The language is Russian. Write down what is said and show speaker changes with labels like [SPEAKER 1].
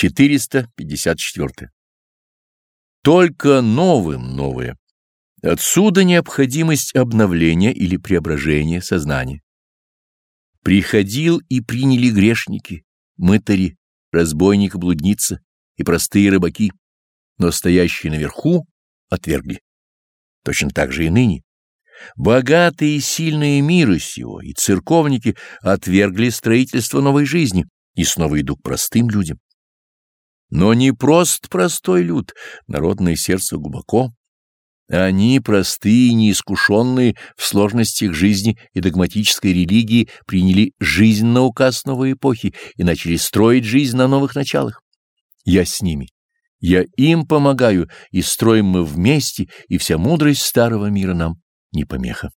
[SPEAKER 1] 454. Только новым новое. Отсюда необходимость обновления или преображения сознания. Приходил и приняли грешники, мытари, разбойники, блудницы и простые рыбаки, но стоящие наверху отвергли. Точно так же и ныне. Богатые и сильные миры сего и церковники отвергли строительство новой жизни и снова идут простым людям. Но не прост простой люд, народное сердце глубоко. Они, простые, неискушенные в сложностях жизни и догматической религии, приняли жизнь на указ новой эпохи и начали строить жизнь на новых началах. Я с ними. Я им помогаю, и строим мы вместе, и вся мудрость старого мира нам не помеха.